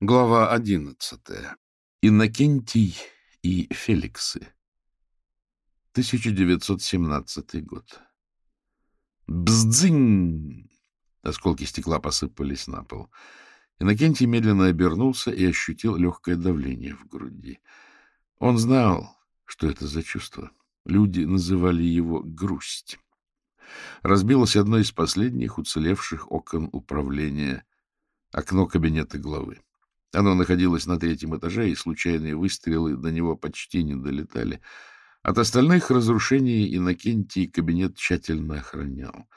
Глава одиннадцатая. Иннокентий и Феликсы. 1917 год. Бздзынь! Осколки стекла посыпались на пол. Иннокентий медленно обернулся и ощутил легкое давление в груди. Он знал, что это за чувство. Люди называли его грусть. Разбилось одно из последних уцелевших окон управления, окно кабинета главы. Оно находилось на третьем этаже, и случайные выстрелы до него почти не долетали. От остальных разрушений Иннокентий кабинет тщательно охранял.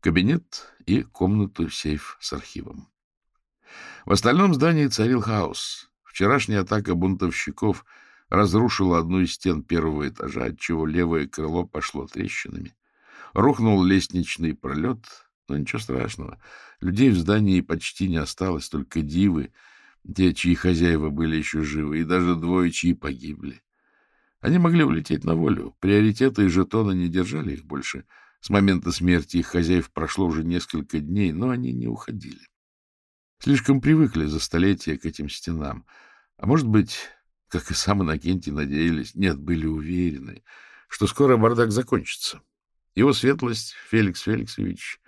Кабинет и комнату-сейф с архивом. В остальном здании царил хаос. Вчерашняя атака бунтовщиков разрушила одну из стен первого этажа, отчего левое крыло пошло трещинами. Рухнул лестничный пролет, но ничего страшного. Людей в здании почти не осталось, только дивы — те, чьи хозяева были еще живы, и даже двое, чьи погибли. Они могли улететь на волю. Приоритеты и жетоны не держали их больше. С момента смерти их хозяев прошло уже несколько дней, но они не уходили. Слишком привыкли за столетия к этим стенам. А может быть, как и сам Иннокентий надеялись, нет, были уверены, что скоро бардак закончится. Его светлость Феликс Феликсович,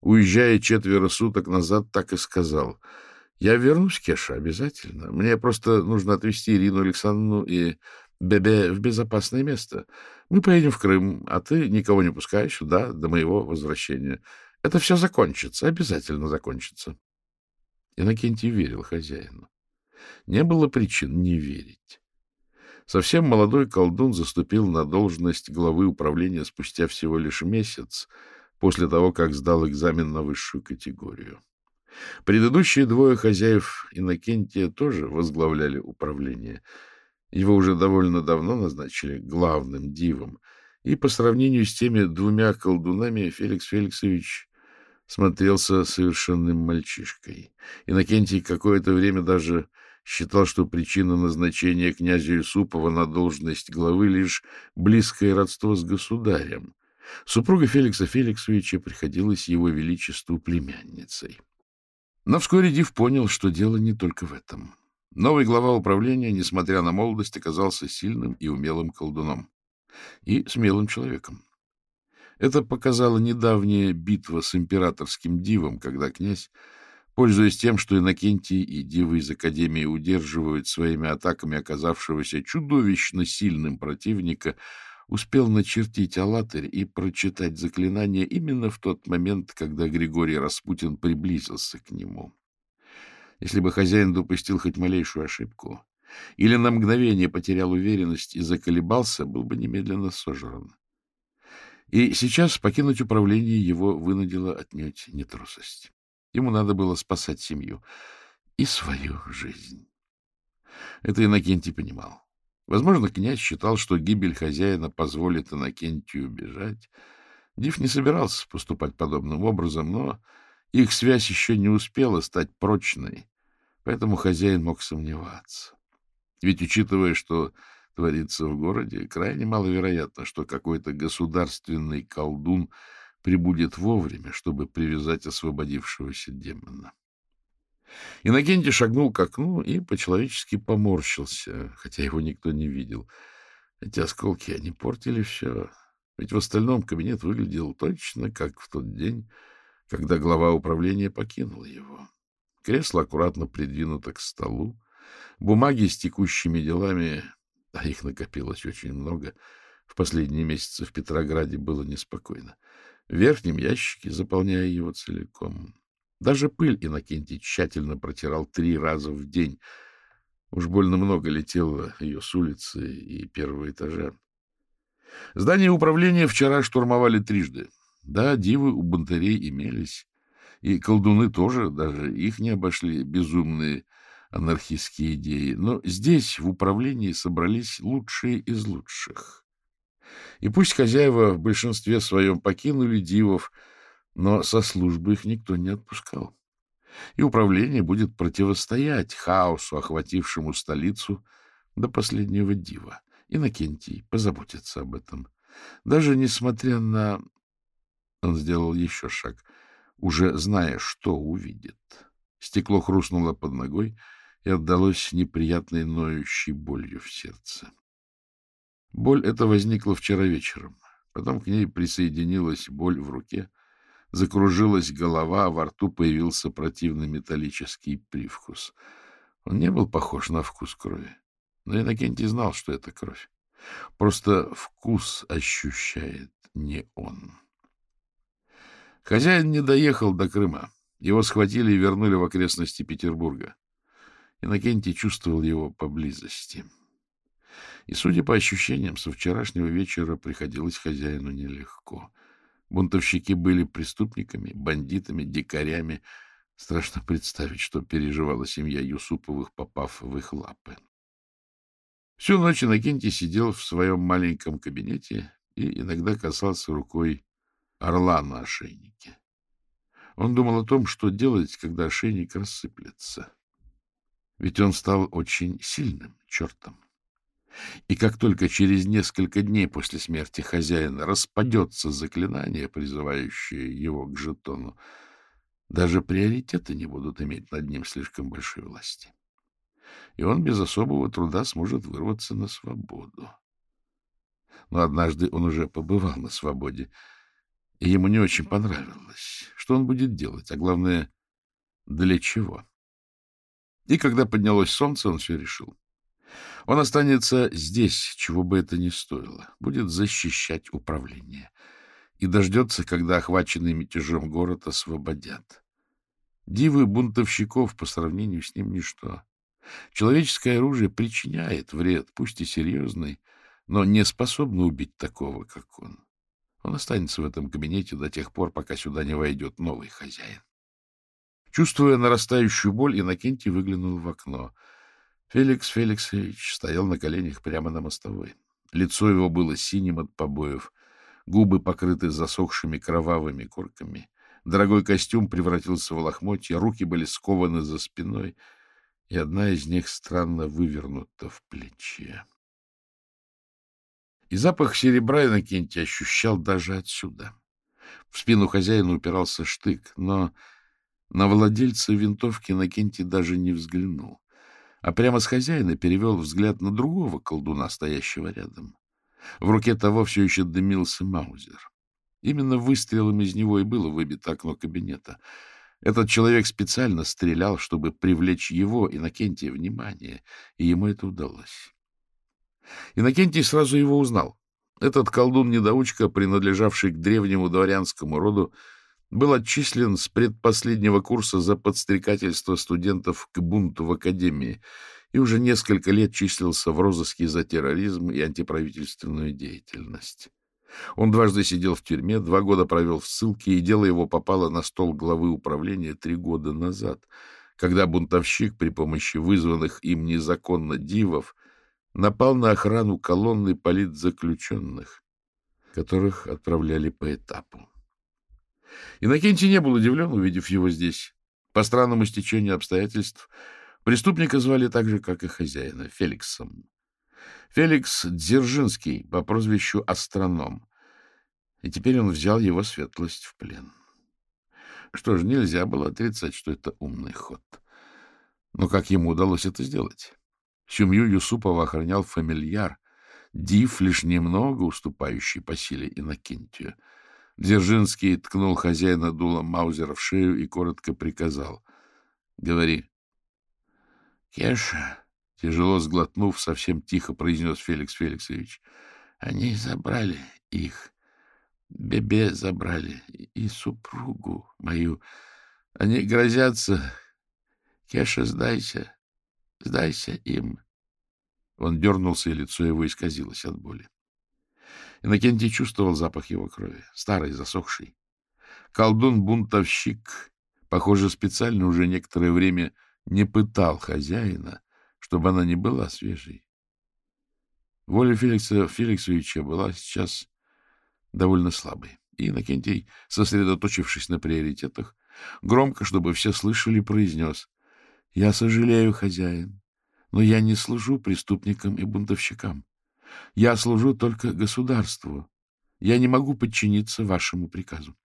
уезжая четверо суток назад, так и сказал — я вернусь, Кеша, обязательно. Мне просто нужно отвезти Ирину Александровну и Бебе в безопасное место. Мы поедем в Крым, а ты никого не пускаешь сюда до моего возвращения. Это все закончится, обязательно закончится. Иннокентий верил хозяину. Не было причин не верить. Совсем молодой колдун заступил на должность главы управления спустя всего лишь месяц после того, как сдал экзамен на высшую категорию. Предыдущие двое хозяев Иннокентия тоже возглавляли управление. Его уже довольно давно назначили главным дивом, и по сравнению с теми двумя колдунами Феликс Феликсович смотрелся совершенным мальчишкой. Иннокентий какое-то время даже считал, что причина назначения князя Юсупова на должность главы лишь близкое родство с государем. Супруга Феликса Феликсовича приходилась его величеству племянницей. Но вскоре Див понял, что дело не только в этом. Новый глава управления, несмотря на молодость, оказался сильным и умелым колдуном. И смелым человеком. Это показала недавняя битва с императорским дивом, когда князь, пользуясь тем, что Иннокентий и дивы из Академии удерживают своими атаками оказавшегося чудовищно сильным противника, успел начертить аллатырь и прочитать заклинание именно в тот момент, когда Григорий Распутин приблизился к нему. Если бы хозяин допустил хоть малейшую ошибку или на мгновение потерял уверенность и заколебался, был бы немедленно сожран. И сейчас покинуть управление его вынудило отнюдь не. Ему надо было спасать семью и свою жизнь. Это Иннокентий понимал. Возможно, князь считал, что гибель хозяина позволит Иннокентию убежать. Див не собирался поступать подобным образом, но их связь еще не успела стать прочной, поэтому хозяин мог сомневаться. Ведь, учитывая, что творится в городе, крайне маловероятно, что какой-то государственный колдун прибудет вовремя, чтобы привязать освободившегося демона. Иннокентий шагнул к окну и по-человечески поморщился, хотя его никто не видел. Эти осколки, они портили все. Ведь в остальном кабинет выглядел точно как в тот день, когда глава управления покинул его. Кресло аккуратно придвинуто к столу, бумаги с текущими делами, а их накопилось очень много, в последние месяцы в Петрограде было неспокойно, в верхнем ящике, заполняя его целиком. Даже пыль Иннокентий тщательно протирал три раза в день. Уж больно много летело ее с улицы и первого этажа. Здание управления вчера штурмовали трижды. Да, дивы у бунтарей имелись. И колдуны тоже, даже их не обошли безумные анархистские идеи. Но здесь, в управлении, собрались лучшие из лучших. И пусть хозяева в большинстве своем покинули дивов, но со службы их никто не отпускал. И управление будет противостоять хаосу, охватившему столицу до последнего дива. Иннокентий позаботится об этом. Даже несмотря на... Он сделал еще шаг, уже зная, что увидит. Стекло хрустнуло под ногой, и отдалось неприятной ноющей болью в сердце. Боль эта возникла вчера вечером. Потом к ней присоединилась боль в руке, закружилась голова, а во рту появился противный металлический привкус. Он не был похож на вкус крови, но Иннокентий знал, что это кровь. Просто вкус ощущает не он. Хозяин не доехал до Крыма. Его схватили и вернули в окрестности Петербурга. Иннокентий чувствовал его поблизости. И, судя по ощущениям, со вчерашнего вечера приходилось хозяину нелегко. Бунтовщики были преступниками, бандитами, дикарями. Страшно представить, что переживала семья Юсуповых, попав в их лапы. Всю ночь Иннокентий сидел в своем маленьком кабинете и иногда касался рукой орла на ошейнике. Он думал о том, что делать, когда ошейник рассыплется. Ведь он стал очень сильным чертом. И как только через несколько дней после смерти хозяина распадется заклинание, призывающее его к жетону, даже приоритеты не будут иметь над ним слишком большой власти. И он без особого труда сможет вырваться на свободу. Но однажды он уже побывал на свободе, и ему не очень понравилось. Что он будет делать, а главное, для чего? И когда поднялось солнце, он все решил. Он останется здесь, чего бы это ни стоило, будет защищать управление и дождется, когда охваченный мятежом город освободят. Дивы бунтовщиков по сравнению с ним ничто. Человеческое оружие причиняет вред, пусть и серьезный, но не способно убить такого, как он. Он останется в этом кабинете до тех пор, пока сюда не войдет новый хозяин. Чувствуя нарастающую боль, Иннокентий выглянул в окно — Феликс Феликсович стоял на коленях прямо на мостовой. Лицо его было синим от побоев, губы покрыты засохшими кровавыми корками. Дорогой костюм превратился в лохмотья, руки были скованы за спиной, и одна из них странно вывернута в плече. И запах серебра Иннокентий ощущал даже отсюда. В спину хозяина упирался штык, но на владельца винтовки Иннокентий даже не взглянул а прямо с хозяина перевел взгляд на другого колдуна, стоящего рядом. В руке того все еще дымился маузер. Именно выстрелом из него и было выбито окно кабинета. Этот человек специально стрелял, чтобы привлечь его, Иннокентия, внимание, и ему это удалось. Иннокентий сразу его узнал. Этот колдун-недоучка, принадлежавший к древнему дворянскому роду, был отчислен с предпоследнего курса за подстрекательство студентов к бунту в академии и уже несколько лет числился в розыске за терроризм и антиправительственную деятельность. Он дважды сидел в тюрьме, два года провел в ссылке, и дело его попало на стол главы управления три года назад, когда бунтовщик при помощи вызванных им незаконно дивов напал на охрану колонны политзаключенных, которых отправляли по этапу. Иннокентий не был удивлен, увидев его здесь. По странному стечению обстоятельств преступника звали так же, как и хозяина, Феликсом. Феликс Дзержинский по прозвищу Астроном. И теперь он взял его светлость в плен. Что ж, нельзя было отрицать, что это умный ход. Но как ему удалось это сделать? Семью Юсупова охранял фамильяр, див, лишь немного уступающий по силе Иннокентию — Дзержинский ткнул хозяина дулом Маузера в шею и коротко приказал. — Говори. — Кеша, тяжело сглотнув, совсем тихо произнес Феликс Феликсович. — Они забрали их. Бебе забрали и супругу мою. Они грозятся. Кеша, сдайся. Сдайся им. Он дернулся, и лицо его исказилось от боли. Иннокентий чувствовал запах его крови, старый, засохший. Колдун-бунтовщик, похоже, специально уже некоторое время не пытал хозяина, чтобы она не была свежей. Воля Феликса Феликсовича была сейчас довольно слабой. И Иннокентий, сосредоточившись на приоритетах, громко, чтобы все слышали, произнес «Я сожалею, хозяин, но я не служу преступникам и бунтовщикам. Я служу только государству. Я не могу подчиниться вашему приказу.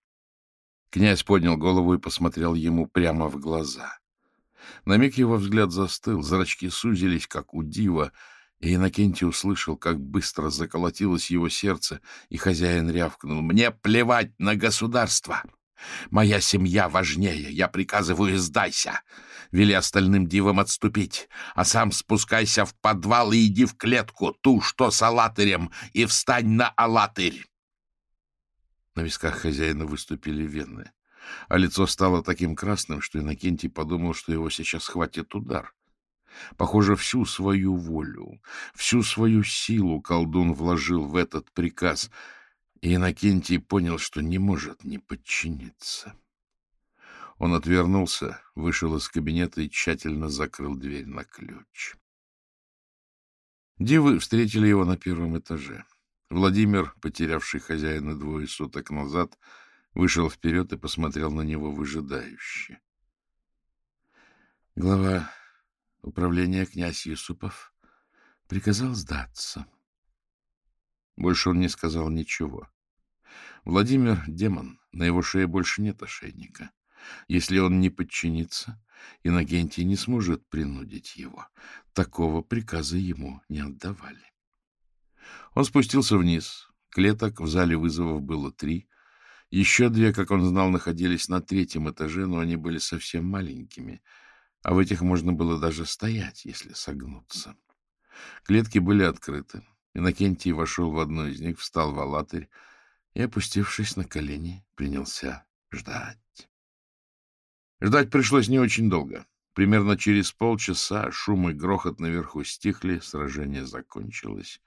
Князь поднял голову и посмотрел ему прямо в глаза. На миг его взгляд застыл, зрачки сузились, как у дива, и Иннокентий услышал, как быстро заколотилось его сердце, и хозяин рявкнул. «Мне плевать на государство! Моя семья важнее. Я приказываю, сдайся. Вели остальным дивам отступить, а сам спускайся в подвал и иди в клетку, ту, что с алатырем, и встань на алатырь!» На висках хозяина выступили вены, а лицо стало таким красным, что Иннокентий подумал, что его сейчас хватит удар. Похоже, всю свою волю, всю свою силу колдун вложил в этот приказ, и Иннокентий понял, что не может не подчиниться. Он отвернулся, вышел из кабинета и тщательно закрыл дверь на ключ. Дивы встретили его на первом этаже. Владимир, потерявший хозяина двое суток назад, вышел вперед и посмотрел на него выжидающе. Глава управления князь Юсупов приказал сдаться. Больше он не сказал ничего. Владимир — демон, на его шее больше нет ошейника. Если он не подчинится, Иннокентий не сможет принудить его. Такого приказа ему не отдавали. Он спустился вниз. Клеток в зале вызовов было три. Еще две, как он знал, находились на третьем этаже, но они были совсем маленькими, а в этих можно было даже стоять, если согнуться. Клетки были открыты. Иннокентий вошел в одну из них, встал в алатырь и, опустившись на колени, принялся ждать. Ждать пришлось не очень долго. Примерно через полчаса шум и грохот наверху стихли, сражение закончилось.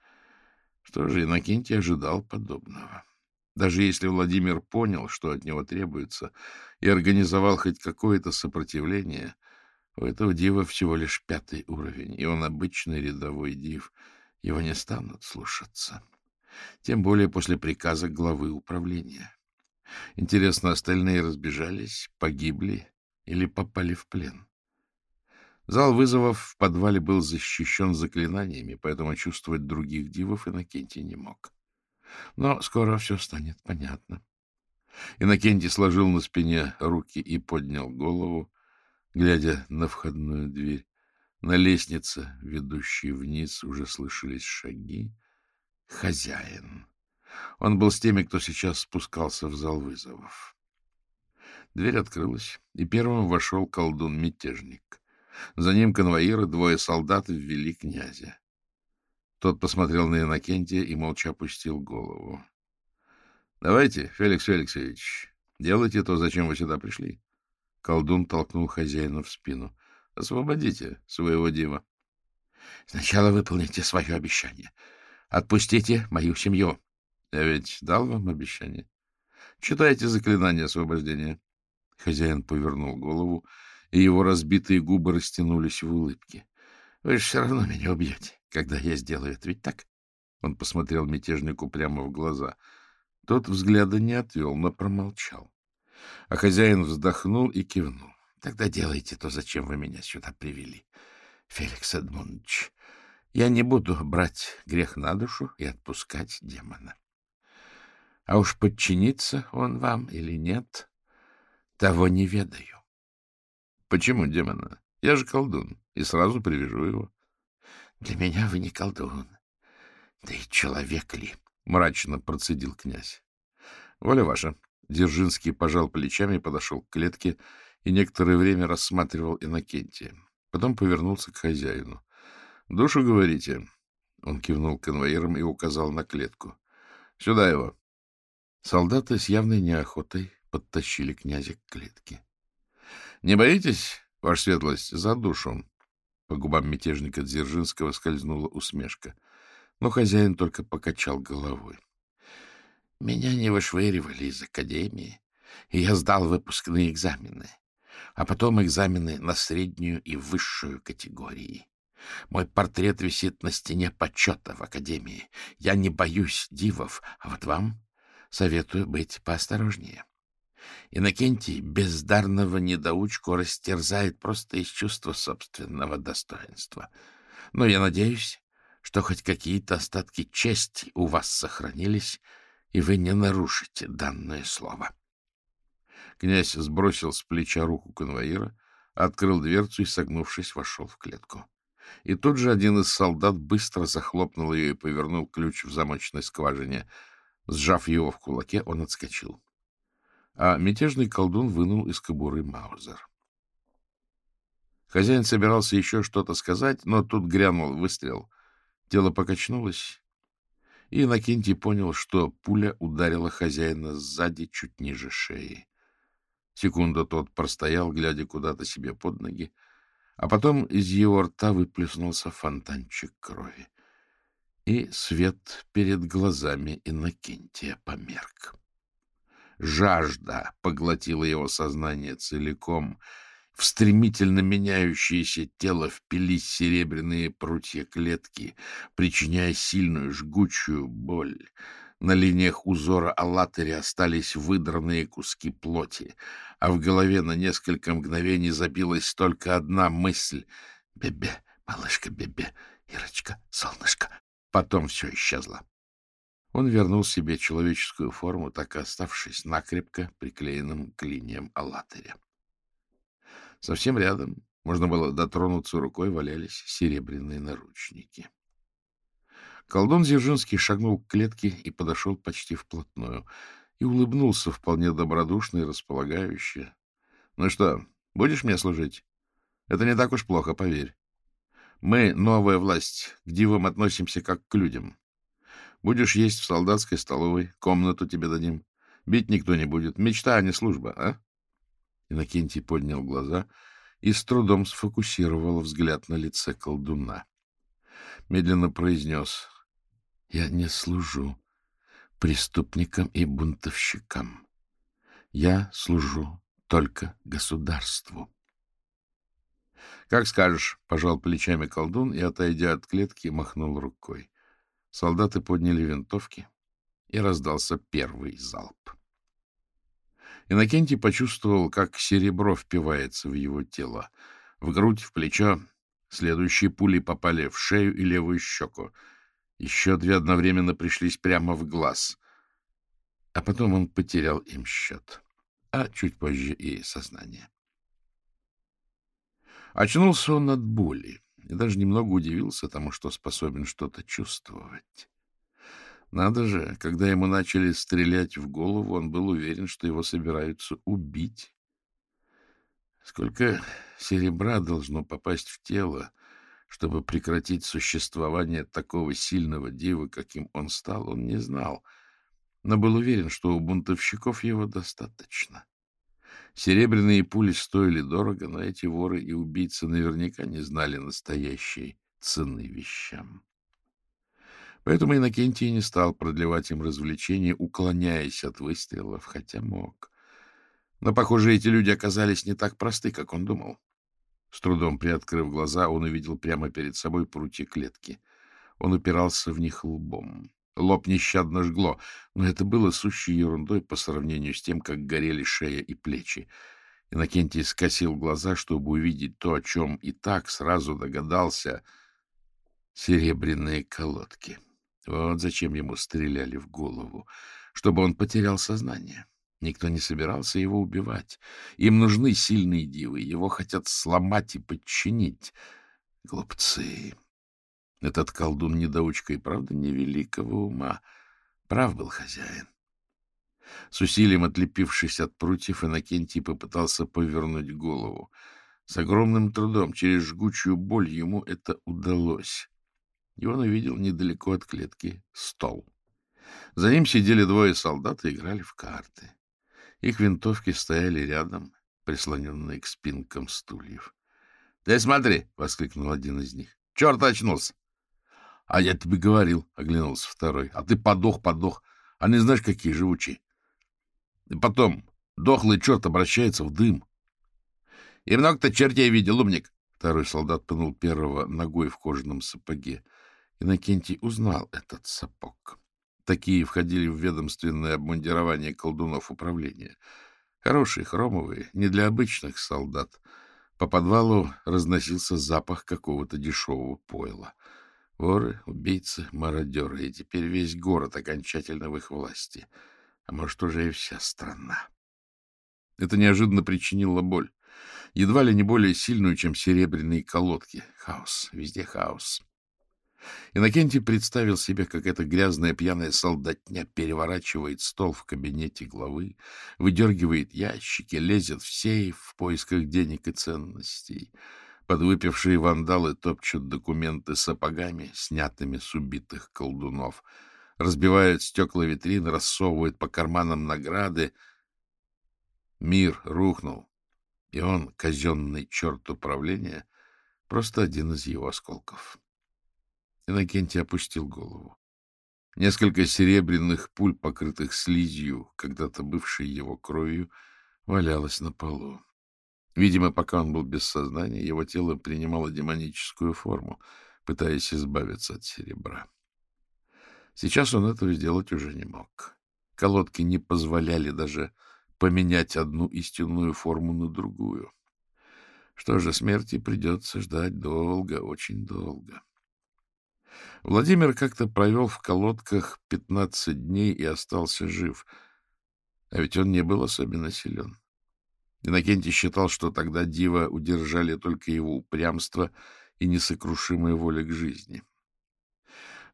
Что же, Иннокентий ожидал подобного. Даже если Владимир понял, что от него требуется, и организовал хоть какое-то сопротивление, у этого дива всего лишь пятый уровень, и он обычный рядовой див, его не станут слушаться. Тем более после приказа главы управления. Интересно, остальные разбежались, погибли или попали в плен? Зал вызовов в подвале был защищен заклинаниями, поэтому чувствовать других дивов Иннокентий не мог. Но скоро все станет понятно. Иннокентий сложил на спине руки и поднял голову, глядя на входную дверь. На лестнице, ведущей вниз, уже слышались шаги. Хозяин. Он был с теми, кто сейчас спускался в зал вызовов. Дверь открылась, и первым вошел колдун-мятежник. За ним конвоиры, двое солдат ввели князя. Тот посмотрел на Иннокентия и молча опустил голову. — Давайте, Феликс Феликсович, делайте то, зачем вы сюда пришли. Колдун толкнул хозяина в спину. — Освободите своего Дима. — Сначала выполните свое обещание. Отпустите мою семью. — Я ведь дал вам обещание. Читайте заклинание освобождения. Хозяин повернул голову и его разбитые губы растянулись в улыбке. — Вы же все равно меня убьете, когда я сделаю это, ведь так? Он посмотрел мятежнику прямо в глаза. Тот взгляда не отвел, но промолчал. А хозяин вздохнул и кивнул. — Тогда делайте то, зачем вы меня сюда привели, Феликс Эдмундович. Я не буду брать грех на душу и отпускать демона. А уж подчинится он вам или нет, того не ведаю. Почему демона? Я же колдун, и сразу привяжу его. — Для меня вы не колдун. Да и человек ли? — мрачно процедил князь. — Воля ваша. Дзержинский пожал плечами, подошел к клетке и некоторое время рассматривал Иннокентия. Потом повернулся к хозяину. — Душу, говорите? Он кивнул конвоиром и указал на клетку. — Сюда его. Солдаты с явной неохотой подтащили князя к клетке. — Не боитесь, ваша светлость, за душу? По губам мятежника Дзержинского скользнула усмешка. Но хозяин только покачал головой. — Меня не вышвыривали из академии, и я сдал выпускные экзамены, а потом экзамены на среднюю и высшую категории. Мой портрет висит на стене почета в академии. Я не боюсь дивов, а вот вам советую быть поосторожнее. Иннокентий бездарного недоучку растерзает просто из чувства собственного достоинства. Но я надеюсь, что хоть какие-то остатки чести у вас сохранились, и вы не нарушите данное слово. Князь сбросил с плеча руку конвоира, открыл дверцу и, согнувшись, вошел в клетку. И тут же один из солдат быстро захлопнул ее и повернул ключ в замочной скважине. Сжав его в кулаке, он отскочил. А мятежный колдун вынул из кобуры Маузер. Хозяин собирался еще что-то сказать, но тут грянул выстрел. Тело покачнулось, и Иннокентий понял, что пуля ударила хозяина сзади чуть ниже шеи. Секунду тот простоял, глядя куда-то себе под ноги, а потом из его рта выплеснулся фонтанчик крови. И свет перед глазами Иннокентия померк. Жажда поглотила его сознание целиком. В стремительно меняющееся тело впились серебряные прутья клетки, причиняя сильную жгучую боль. На линиях узора Аллатыри остались выдранные куски плоти, а в голове на несколько мгновений забилась только одна мысль — «Бебе, малышка Бебе, Ирочка, солнышко». Потом все исчезло. Он вернул себе человеческую форму, так и оставшись накрепко приклеенным к линиям Аллатыря. Совсем рядом, можно было дотронуться рукой, валялись серебряные наручники. Колдун Дзержинский шагнул к клетке и подошел почти вплотную. И улыбнулся вполне добродушно и располагающе. — Ну что, будешь мне служить? Это не так уж плохо, поверь. Мы, новая власть, к дивам относимся как к людям. Будешь есть в солдатской столовой, комнату тебе дадим. Бить никто не будет. Мечта, а не служба, а? Иннокентий поднял глаза и с трудом сфокусировал взгляд на лице колдуна. Медленно произнес я не служу преступникам и бунтовщикам. Я служу только государству. — Как скажешь, — пожал плечами колдун и, отойдя от клетки, махнул рукой. Солдаты подняли винтовки, и раздался первый залп. Иннокентий почувствовал, как серебро впивается в его тело. В грудь, в плечо. Следующие пули попали в шею и левую щеку. Еще две одновременно пришлись прямо в глаз. А потом он потерял им счет. А чуть позже и сознание. Очнулся он от боли и даже немного удивился тому, что способен что-то чувствовать. Надо же, когда ему начали стрелять в голову, он был уверен, что его собираются убить. Сколько серебра должно попасть в тело, чтобы прекратить существование такого сильного дива, каким он стал, он не знал, но был уверен, что у бунтовщиков его достаточно. Серебряные пули стоили дорого, но эти воры и убийцы наверняка не знали настоящей цены вещам. Поэтому Иннокентий не стал продлевать им развлечения, уклоняясь от выстрелов, хотя мог. Но, похоже, эти люди оказались не так просты, как он думал. С трудом приоткрыв глаза, он увидел прямо перед собой прутья клетки. Он упирался в них лбом. Лоб нещадно жгло, но это было сущей ерундой по сравнению с тем, как горели шея и плечи. Иннокентий скосил глаза, чтобы увидеть то, о чем и так сразу догадался. Серебряные колодки. Вот зачем ему стреляли в голову, чтобы он потерял сознание. Никто не собирался его убивать. Им нужны сильные дивы, его хотят сломать и подчинить. Глупцы! Этот колдун-недоучка и правда невеликого ума. Прав был хозяин. С усилием отлепившись от прутьев, Иннокентий попытался повернуть голову. С огромным трудом, через жгучую боль, ему это удалось. И он увидел недалеко от клетки стол. За ним сидели двое солдат и играли в карты. Их винтовки стояли рядом, прислоненные к спинкам стульев. — Ты смотри! — воскликнул один из них. — Черт очнулся! — А я тебе говорил, — оглянулся второй. — А ты подох, подох. Не знаешь, какие живучие. И потом, дохлый черт обращается в дым. — И много-то чертей видел, умник! Второй солдат пнул первого ногой в кожаном сапоге. Иннокентий узнал этот сапог. Такие входили в ведомственное обмундирование колдунов управления. Хорошие, хромовые, не для обычных солдат. По подвалу разносился запах какого-то дешевого пойла. Воры, убийцы, мародеры, и теперь весь город окончательно в их власти. А может, уже и вся страна. Это неожиданно причинило боль. едва ли не более сильную, чем серебряные колодки. Хаос, везде хаос. Иннокентий представил себе, как эта грязная пьяная солдатня переворачивает стол в кабинете главы, выдергивает ящики, лезет в сейф в поисках денег и ценностей. Подвыпившие вандалы топчут документы сапогами, снятыми с убитых колдунов, разбивают стекла витрин, рассовывают по карманам награды. Мир рухнул, и он, казенный черт управления, просто один из его осколков. Иннокентий опустил голову. Несколько серебряных пуль, покрытых слизью, когда-то бывшей его кровью, валялось на полу. Видимо, пока он был без сознания, его тело принимало демоническую форму, пытаясь избавиться от серебра. Сейчас он этого сделать уже не мог. Колодки не позволяли даже поменять одну истинную форму на другую. Что же, смерти придется ждать долго, очень долго. Владимир как-то провел в колодках пятнадцать дней и остался жив. А ведь он не был особенно силен. Иннокентий считал, что тогда Дива удержали только его упрямство и несокрушимая воля к жизни.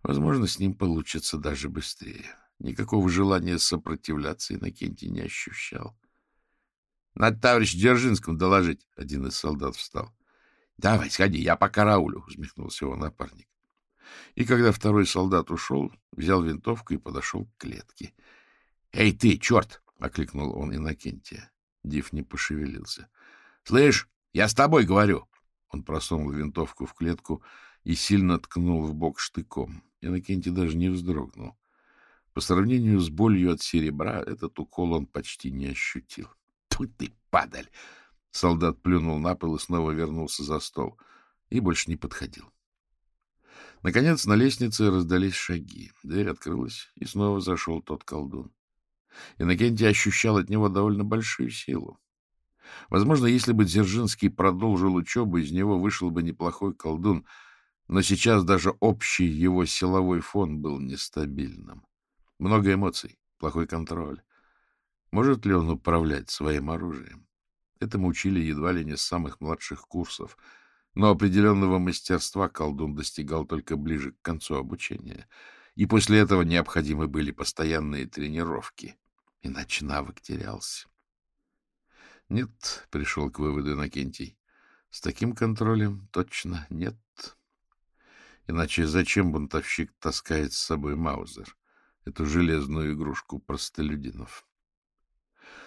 Возможно, с ним получится даже быстрее. Никакого желания сопротивляться Иннокентий не ощущал. — Надо товарищ Дзержинскому доложить. Один из солдат встал. — Давай, сходи, я по караулю, — усмехнулся его напарник. И когда второй солдат ушел, взял винтовку и подошел к клетке. — Эй ты, черт! — окликнул он Иннокентия. Див не пошевелился. — Слышь, я с тобой говорю! Он просунул винтовку в клетку и сильно ткнул в бок штыком. Иннокентий даже не вздрогнул. По сравнению с болью от серебра, этот укол он почти не ощутил. — Тут ты, падаль! Солдат плюнул на пол и снова вернулся за стол. И больше не подходил. Наконец на лестнице раздались шаги. Дверь открылась, и снова зашел тот колдун. Иннокентий ощущал от него довольно большую силу. Возможно, если бы Дзержинский продолжил учебу, из него вышел бы неплохой колдун, но сейчас даже общий его силовой фон был нестабильным. Много эмоций, плохой контроль. Может ли он управлять своим оружием? Этому учили едва ли не с самых младших курсов — но определенного мастерства колдун достигал только ближе к концу обучения, и после этого необходимы были постоянные тренировки, иначе навык терялся. Нет, пришел к выводу Иннокентий, с таким контролем точно нет. Иначе зачем бунтовщик таскает с собой Маузер, эту железную игрушку простолюдинов?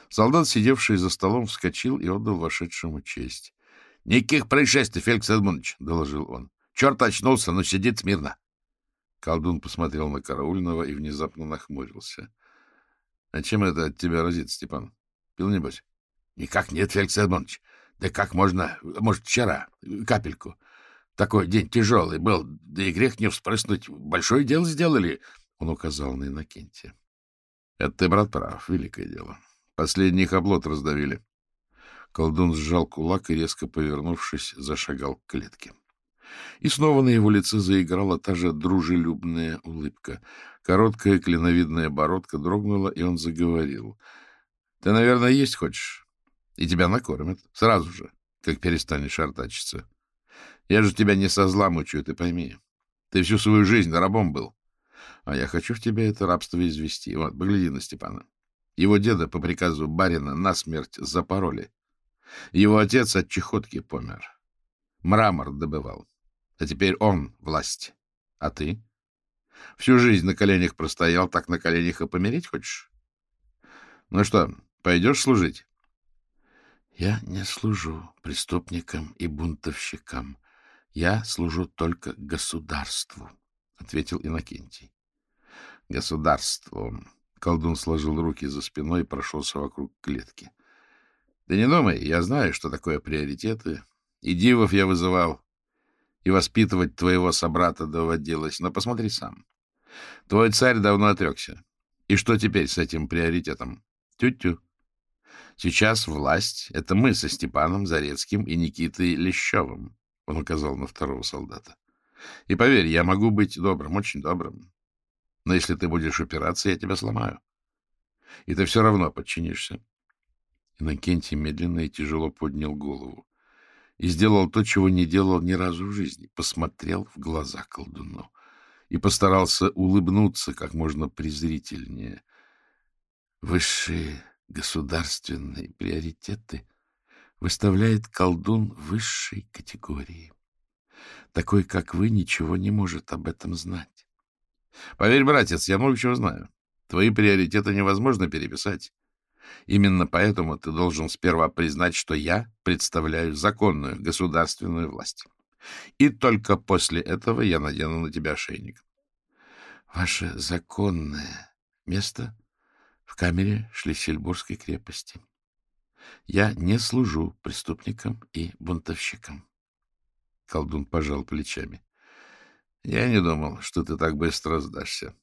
Солдат, сидевший за столом, вскочил и отдал вошедшему честь. — Никаких происшествий, Феликс Эдмундович, — доложил он. — Черт очнулся, но сидит смирно. Колдун посмотрел на караульного и внезапно нахмурился. — А чем это от тебя разит, Степан? Пил, небось? — Никак нет, Феликс Эдмундович. Да как можно? Может, вчера? Капельку. Такой день тяжелый был, да и грех не вспрыснуть. Большое дело сделали, — он указал на Иннокентия. — Это ты, брат, прав. Великое дело. Последних облот раздавили. Колдун сжал кулак и, резко повернувшись, зашагал к клетке. И снова на его лице заиграла та же дружелюбная улыбка. Короткая клиновидная бородка дрогнула, и он заговорил. — Ты, наверное, есть хочешь? И тебя накормят. Сразу же, как перестанешь артачиться. Я же тебя не со зла мучаю, ты пойми. Ты всю свою жизнь рабом был. А я хочу в тебя это рабство извести. Вот, погляди на Степана. Его деда по приказу барина насмерть запороли. Его отец от чехотки помер. Мрамор добывал. А теперь он власть. А ты? Всю жизнь на коленях простоял, так на коленях и помереть хочешь? Ну что, пойдешь служить? Я не служу преступникам и бунтовщикам. Я служу только государству, — ответил Иннокентий. Государству. Колдун сложил руки за спиной и прошелся вокруг клетки. Да не думай, я знаю, что такое приоритеты. И дивов я вызывал, и воспитывать твоего собрата доводилось. Но посмотри сам. Твой царь давно отрекся. И что теперь с этим приоритетом? Тю-тю. Сейчас власть — это мы со Степаном Зарецким и Никитой Лещевым, — он указал на второго солдата. И поверь, я могу быть добрым, очень добрым. Но если ты будешь упираться, я тебя сломаю. И ты все равно подчинишься. Иннокентий медленно и тяжело поднял голову и сделал то, чего не делал ни разу в жизни. Посмотрел в глаза колдуну и постарался улыбнуться как можно презрительнее. Высшие государственные приоритеты выставляет колдун высшей категории. Такой, как вы, ничего не может об этом знать. Поверь, братец, я много чего знаю. Твои приоритеты невозможно переписать. Именно поэтому ты должен сперва признать, что я представляю законную государственную власть. И только после этого я надену на тебя ошейник. Ваше законное место в камере Шлиссельбургской крепости. Я не служу преступникам и бунтовщикам. Колдун пожал плечами. — Я не думал, что ты так быстро сдашься.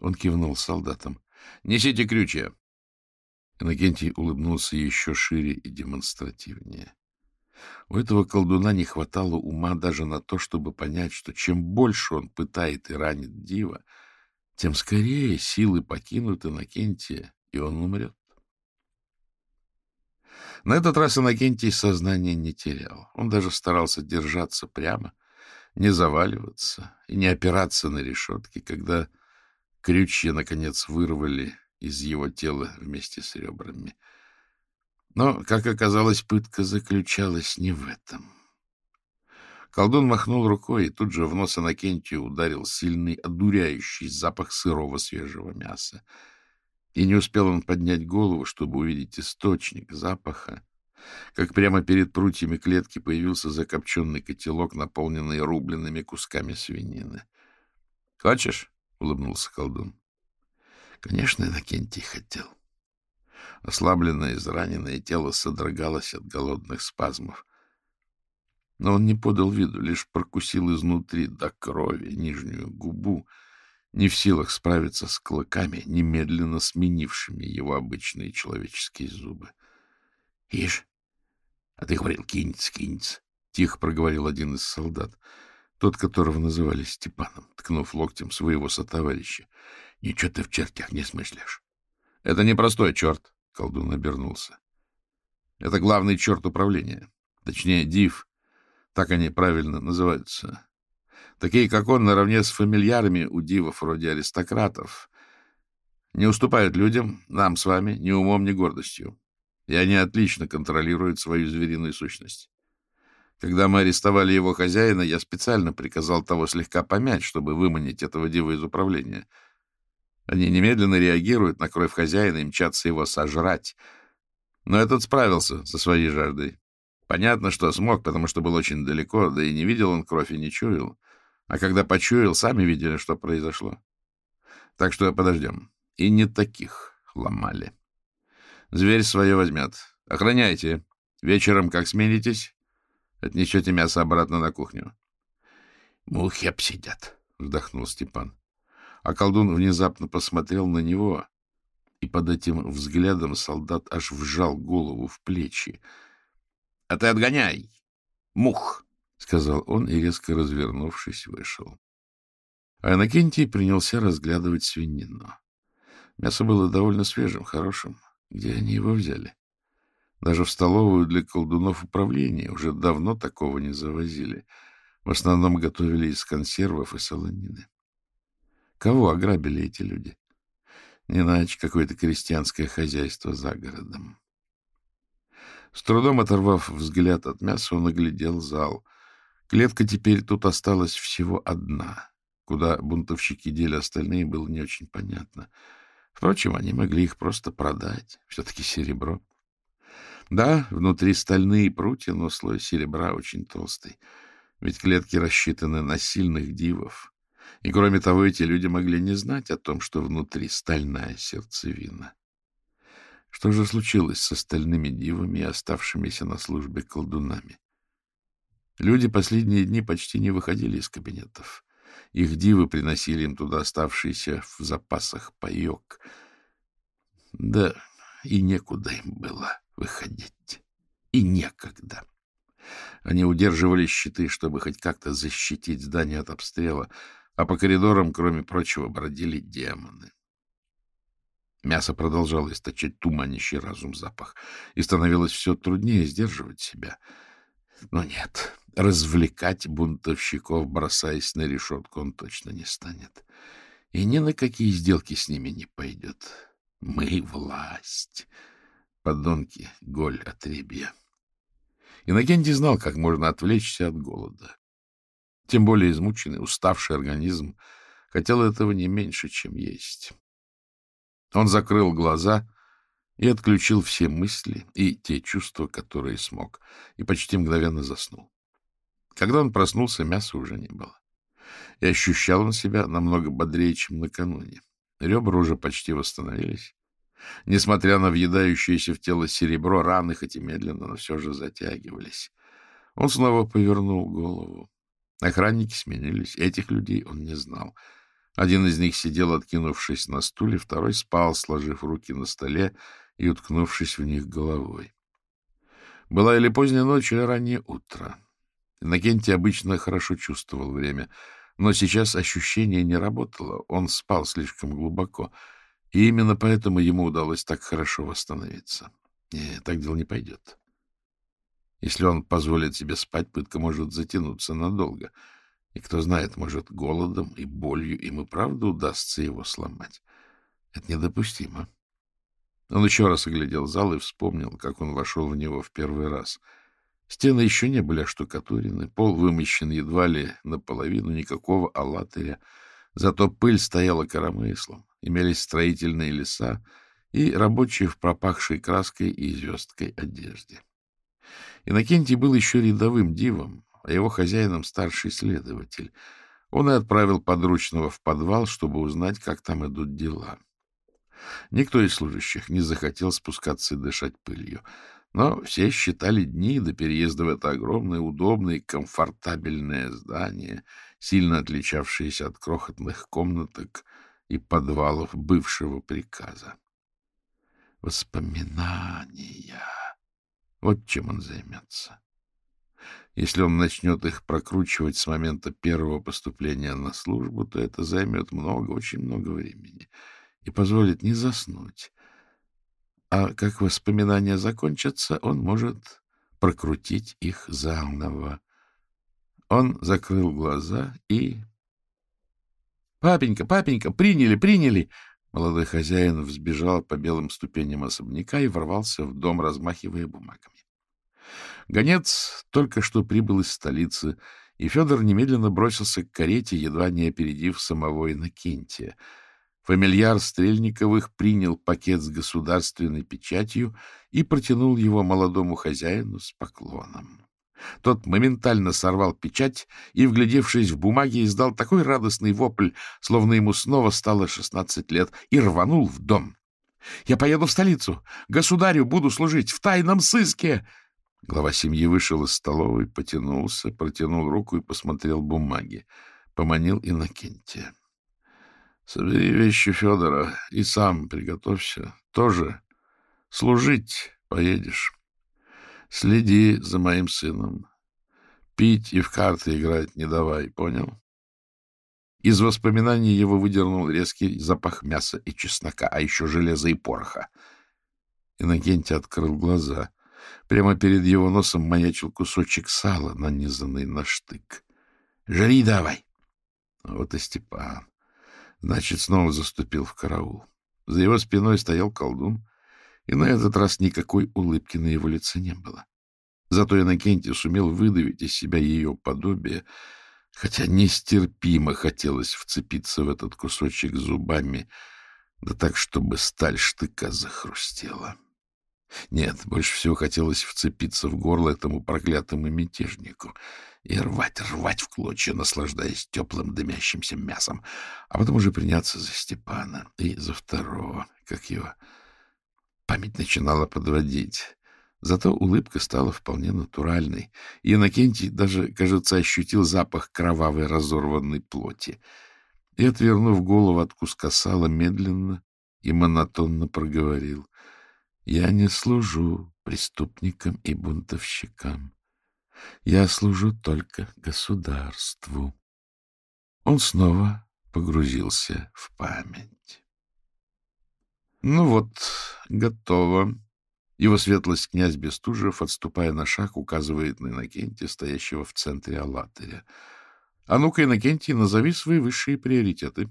Он кивнул солдатам. — Несите крючья. Иннокентий улыбнулся еще шире и демонстративнее. У этого колдуна не хватало ума даже на то, чтобы понять, что чем больше он пытает и ранит дива, тем скорее силы покинут Иннокентия, и он умрет. На этот раз Иннокентий сознание не терял. Он даже старался держаться прямо, не заваливаться и не опираться на решетки, когда крючья, наконец, вырвали из его тела вместе с ребрами. Но, как оказалось, пытка заключалась не в этом. Колдун махнул рукой, и тут же в нос Иннокентию ударил сильный, одуряющий запах сырого свежего мяса. И не успел он поднять голову, чтобы увидеть источник запаха, как прямо перед прутьями клетки появился закопченный котелок, наполненный рубленными кусками свинины. — Хочешь? — улыбнулся колдун. Конечно, Иннокентий хотел. Ослабленное, израненное тело содрогалось от голодных спазмов. Но он не подал виду, лишь прокусил изнутри до крови нижнюю губу, не в силах справиться с клыками, немедленно сменившими его обычные человеческие зубы. — Ишь, а ты говорил, кинется, кинется, — тихо проговорил один из солдат, тот, которого называли Степаном, ткнув локтем своего сотоварища. — Ничего ты в чертях не смыслишь. — Это не простой черт, — колдун обернулся. — Это главный черт управления. Точнее, див. Так они правильно называются. Такие, как он, наравне с фамильярами у дивов вроде аристократов, не уступают людям, нам с вами, ни умом, ни гордостью. И они отлично контролируют свою звериную сущность. Когда мы арестовали его хозяина, я специально приказал того слегка помять, чтобы выманить этого дива из управления. Они немедленно реагируют на кровь хозяина и мчатся его сожрать. Но этот справился со своей жаждой. Понятно, что смог, потому что был очень далеко, да и не видел он кровь и не чуял. А когда почуял, сами видели, что произошло. Так что подождем. И не таких ломали. Зверь свое возьмет. Охраняйте. Вечером, как сменитесь, отнесете мясо обратно на кухню. — Мухи обсидят, — вздохнул Степан. А колдун внезапно посмотрел на него, и под этим взглядом солдат аж вжал голову в плечи. — А ты отгоняй! Мух! — сказал он и, резко развернувшись, вышел. А Иннокентий принялся разглядывать свинину. Мясо было довольно свежим, хорошим. Где они его взяли? Даже в столовую для колдунов управления уже давно такого не завозили. В основном готовили из консервов и солонины. Кого ограбили эти люди? Не иначе какое-то крестьянское хозяйство за городом. С трудом оторвав взгляд от мяса, он оглядел зал — Клетка теперь тут осталась всего одна. Куда бунтовщики дели остальные, было не очень понятно. Впрочем, они могли их просто продать. Все-таки серебро. Да, внутри стальные прутья, но слой серебра очень толстый. Ведь клетки рассчитаны на сильных дивов. И, кроме того, эти люди могли не знать о том, что внутри стальная сердцевина. Что же случилось с остальными дивами оставшимися на службе колдунами? Люди последние дни почти не выходили из кабинетов. Их дивы приносили им туда оставшийся в запасах паек. Да и некуда им было выходить. И некогда. Они удерживали щиты, чтобы хоть как-то защитить здание от обстрела, а по коридорам, кроме прочего, бродили демоны. Мясо продолжало источать туманящий разум запах, и становилось все труднее сдерживать себя. Но нет, развлекать бунтовщиков, бросаясь на решетку, он точно не станет. И ни на какие сделки с ними не пойдет. Мы — власть. Подонки, голь, отребья. Иннокентий знал, как можно отвлечься от голода. Тем более измученный, уставший организм хотел этого не меньше, чем есть. Он закрыл глаза и отключил все мысли и те чувства, которые смог, и почти мгновенно заснул. Когда он проснулся, мяса уже не было. И ощущал он себя намного бодрее, чем накануне. Ребра уже почти восстановились. Несмотря на въедающееся в тело серебро, раны хоть и медленно, но все же затягивались. Он снова повернул голову. Охранники сменились. Этих людей он не знал. Один из них сидел, откинувшись на стуле, второй спал, сложив руки на столе и уткнувшись в них головой. Была или поздняя ночь, или раннее утро. Иннокентий обычно хорошо чувствовал время, но сейчас ощущение не работало, он спал слишком глубоко, и именно поэтому ему удалось так хорошо восстановиться. Нет, так дело не пойдет. Если он позволит себе спать, пытка может затянуться надолго — и кто знает, может, голодом и болью им и правда удастся его сломать. Это недопустимо. Он еще раз оглядел зал и вспомнил, как он вошел в него в первый раз. Стены еще не были оштукатурены, пол вымощен едва ли наполовину, никакого алатыря. Зато пыль стояла коромыслом, имелись строительные леса и рабочие в пропахшей краской и звездкой одежде. Иннокентий был еще рядовым дивом, а его хозяином старший следователь. Он и отправил подручного в подвал, чтобы узнать, как там идут дела. Никто из служащих не захотел спускаться и дышать пылью, но все считали дни до переезда в это огромное, удобное и комфортабельное здание, сильно отличавшееся от крохотных комнаток и подвалов бывшего приказа. Воспоминания. Вот чем он займется. Если он начнет их прокручивать с момента первого поступления на службу, то это займет много, очень много времени и позволит не заснуть. А как воспоминания закончатся, он может прокрутить их заново. Он закрыл глаза и... «Папенька, папенька, приняли, приняли!» Молодой хозяин взбежал по белым ступеням особняка и ворвался в дом, размахивая бумагами. Гонец только что прибыл из столицы, и Федор немедленно бросился к карете, едва не опередив самого Иннокентия. Фамильяр Стрельниковых принял пакет с государственной печатью и протянул его молодому хозяину с поклоном. Тот моментально сорвал печать и, вглядевшись в бумаги, издал такой радостный вопль, словно ему снова стало шестнадцать лет, и рванул в дом. — Я поеду в столицу. Государю буду служить в тайном сыске. Глава семьи вышел из столовой, потянулся, протянул руку и посмотрел бумаги. Поманил Иннокентия. — Собери вещи Федора и сам приготовься. Тоже служить поедешь. Следи за моим сыном. Пить и в карты играть не давай, понял? Из воспоминаний его выдернул резкий запах мяса и чеснока, а еще железа и пороха. Иннокентий открыл глаза — Прямо перед его носом маячил кусочек сала, нанизанный на штык. — Жри давай! Вот и Степан. Значит, снова заступил в караул. За его спиной стоял колдун, и на этот раз никакой улыбки на его лице не было. Зато Иннокентий сумел выдавить из себя ее подобие, хотя нестерпимо хотелось вцепиться в этот кусочек зубами, да так, чтобы сталь штыка захрустела. Нет, больше всего хотелось вцепиться в горло этому проклятому мятежнику и рвать, рвать в клочья, наслаждаясь теплым дымящимся мясом, а потом уже приняться за Степана и за второго, как его. Память начинала подводить. Зато улыбка стала вполне натуральной, и Иннокентий даже, кажется, ощутил запах кровавой разорванной плоти. И, отвернув голову от куска сала, медленно и монотонно проговорил. Я не служу преступникам и бунтовщикам. Я служу только государству. Он снова погрузился в память. — Ну вот, готово. Его светлость князь Бестужев, отступая на шаг, указывает на Иннокентия, стоящего в центре Аллатыря. — А ну-ка, Иннокентий, назови свои высшие приоритеты.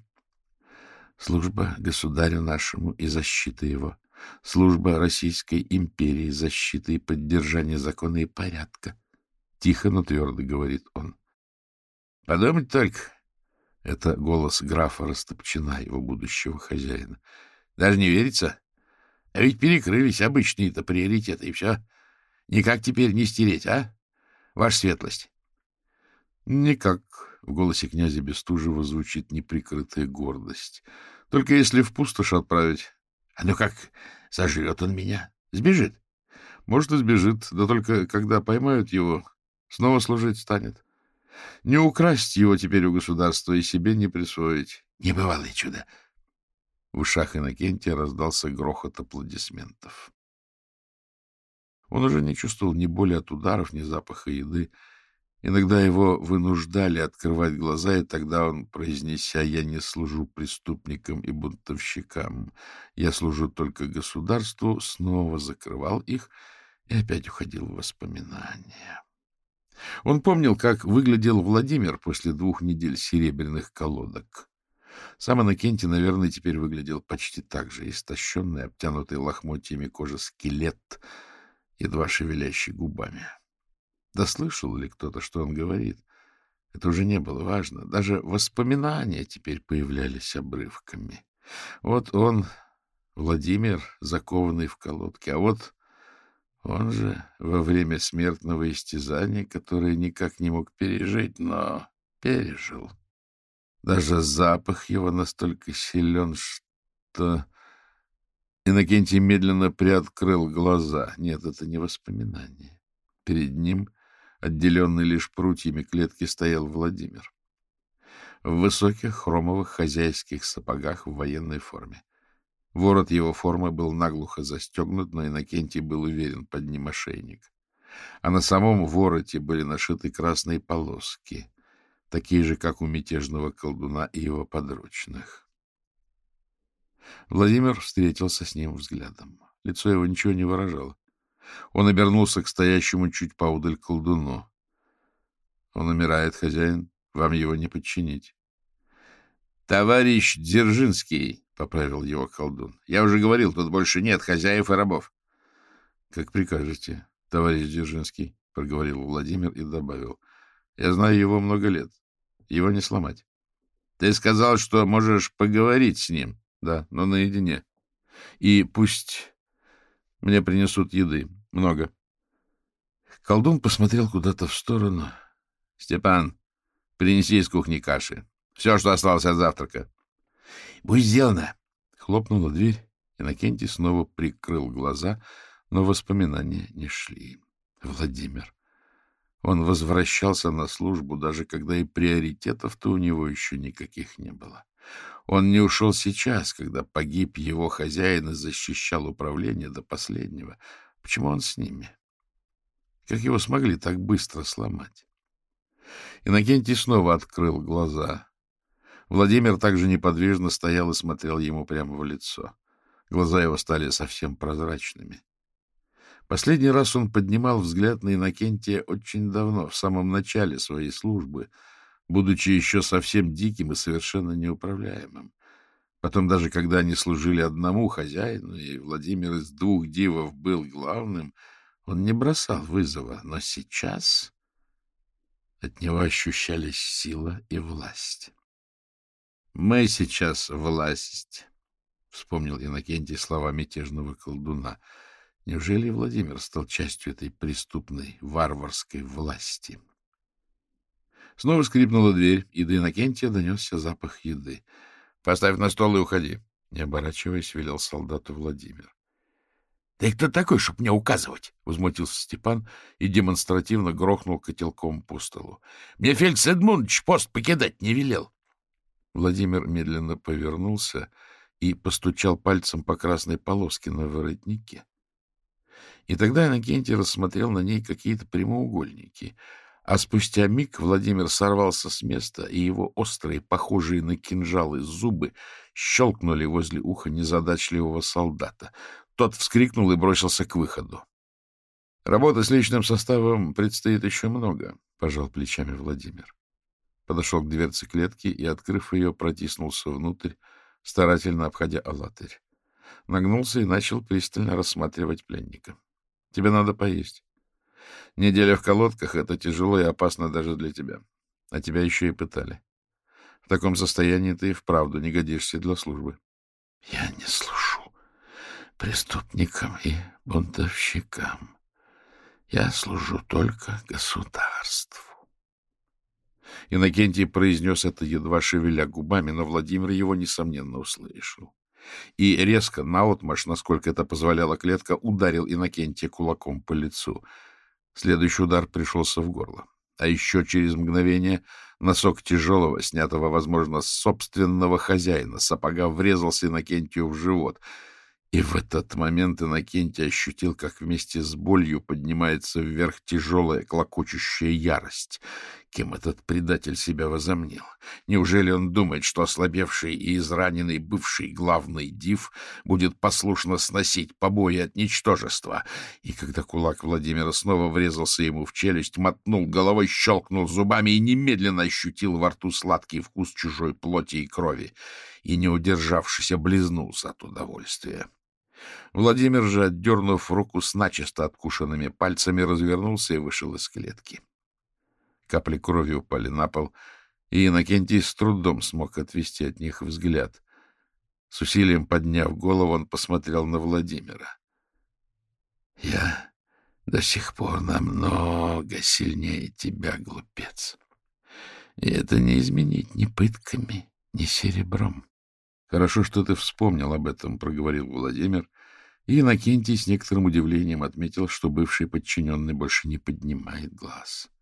— Служба государю нашему и защита его. Служба Российской империи, защита и поддержание закона и порядка. Тихо, но твердо говорит он. — Подумать только. Это голос графа Растопчина, его будущего хозяина. Даже не верится? А ведь перекрылись обычные-то приоритеты, и все. Никак теперь не стереть, а? Ваша светлость. Никак. В голосе князя Бестужева звучит неприкрытая гордость. Только если в пустошь отправить. А ну как, сожрет он меня? Сбежит? Может, и сбежит, да только когда поймают его, снова служить станет. Не украсть его теперь у государства и себе не присвоить. Небывалое чудо. В ушах Иннокентия раздался грохот аплодисментов. Он уже не чувствовал ни боли от ударов, ни запаха еды. Иногда его вынуждали открывать глаза, и тогда он, произнеся «Я не служу преступникам и бунтовщикам, я служу только государству», снова закрывал их и опять уходил в воспоминания. Он помнил, как выглядел Владимир после двух недель серебряных колодок. Сам Иннокентий, наверное, теперь выглядел почти так же, истощенный, обтянутый лохмотьями кожи скелет, едва шевелящий губами. Да слышал ли кто-то, что он говорит? Это уже не было важно. Даже воспоминания теперь появлялись обрывками. Вот он, Владимир, закованный в колодке, а вот он же во время смертного истязания, которое никак не мог пережить, но пережил. Даже запах его настолько силен, что... Иннокентий медленно приоткрыл глаза. Нет, это не воспоминание. Перед ним, отделенный лишь прутьями клетки, стоял Владимир. В высоких хромовых хозяйских сапогах в военной форме. Ворот его формы был наглухо застегнут, но Иннокентий был уверен, под ним ошейник. А на самом вороте были нашиты красные полоски такие же, как у мятежного колдуна и его подручных. Владимир встретился с ним взглядом. Лицо его ничего не выражало. Он обернулся к стоящему чуть поудаль колдуну. — Он умирает, хозяин. Вам его не подчинить. — Товарищ Дзержинский, — поправил его колдун. — Я уже говорил, тут больше нет хозяев и рабов. — Как прикажете, товарищ Дзержинский, — проговорил Владимир и добавил. — Я знаю его много лет. Его не сломать. Ты сказал, что можешь поговорить с ним. Да, но наедине. И пусть мне принесут еды. Много. Колдун посмотрел куда-то в сторону. — Степан, принеси из кухни каши. Все, что осталось от завтрака. — Будь сделано. Хлопнула дверь. Иннокентий снова прикрыл глаза, но воспоминания не шли. Владимир. Он возвращался на службу, даже когда и приоритетов-то у него еще никаких не было. Он не ушел сейчас, когда погиб его хозяин и защищал управление до последнего. Почему он с ними? Как его смогли так быстро сломать? Иннокентий снова открыл глаза. Владимир также неподвижно стоял и смотрел ему прямо в лицо. Глаза его стали совсем прозрачными. Последний раз он поднимал взгляд на Иннокентия очень давно, в самом начале своей службы, будучи еще совсем диким и совершенно неуправляемым. Потом, даже когда они служили одному хозяину, и Владимир из двух дивов был главным, он не бросал вызова. Но сейчас от него ощущались сила и власть. «Мы сейчас власть», — вспомнил Иннокентий слова мятежного колдуна — Неужели Владимир стал частью этой преступной, варварской власти? Снова скрипнула дверь, и до Иннокентия донесся запах еды. — Поставь на стол и уходи. Не оборачиваясь, велел солдату Владимир. — Ты кто такой, чтоб мне указывать? — возмутился Степан и демонстративно грохнул котелком по столу. — Мне Феликс Эдмундович пост покидать не велел. Владимир медленно повернулся и постучал пальцем по красной полоске на воротнике. И тогда Иннокентий рассмотрел на ней какие-то прямоугольники, А спустя миг Владимир сорвался с места, и его острые, похожие на кинжалы, зубы щелкнули возле уха незадачливого солдата. Тот вскрикнул и бросился к выходу. — Работы с личным составом предстоит еще много, — пожал плечами Владимир. Подошел к дверце клетки и, открыв ее, протиснулся внутрь, старательно обходя Алатырь. Нагнулся и начал пристально рассматривать пленника. — Тебе надо поесть. Неделя в колодках — это тяжело и опасно даже для тебя. А тебя еще и пытали. В таком состоянии ты и вправду не годишься для службы. — Я не служу преступникам и бунтовщикам. Я служу только государству. Иннокентий произнес это, едва шевеля губами, но Владимир его, несомненно, услышал. И резко, наотмашь, насколько это позволяла клетка, ударил Иннокентия кулаком по лицу. Следующий удар пришелся в горло. А еще через мгновение носок тяжелого, снятого, возможно, с собственного хозяина, сапога врезался Иннокентию в живот — и в этот момент Иннокентий ощутил, как вместе с болью поднимается вверх тяжелая, клокочущая ярость. Кем этот предатель себя возомнил? Неужели он думает, что ослабевший и израненный бывший главный див будет послушно сносить побои от ничтожества? И когда кулак Владимира снова врезался ему в челюсть, мотнул головой, щелкнул зубами и немедленно ощутил во рту сладкий вкус чужой плоти и крови, и, не удержавшись, облизнулся от удовольствия. Владимир же, отдернув руку с начисто откушенными пальцами, развернулся и вышел из клетки. Капли крови упали на пол, и Иннокентий с трудом смог отвести от них взгляд. С усилием подняв голову, он посмотрел на Владимира. — Я до сих пор намного сильнее тебя, глупец. И это не изменить ни пытками, ни серебром. — Хорошо, что ты вспомнил об этом, — проговорил Владимир, и Иннокентий с некоторым удивлением отметил, что бывший подчиненный больше не поднимает глаз. —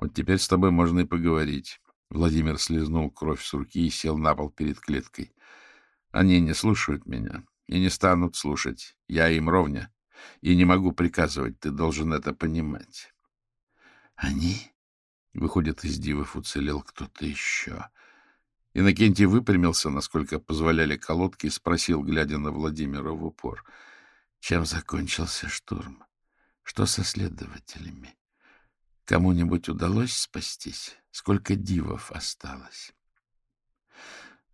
Вот теперь с тобой можно и поговорить. Владимир слезнул кровь с руки и сел на пол перед клеткой. — Они не слушают меня и не станут слушать. Я им ровня и не могу приказывать, ты должен это понимать. — Они? Выходит, из дивов уцелел кто-то еще. — Иннокентий выпрямился, насколько позволяли колодки, и спросил, глядя на Владимира в упор. — Чем закончился штурм? Что со следователями? Кому-нибудь удалось спастись? Сколько дивов осталось?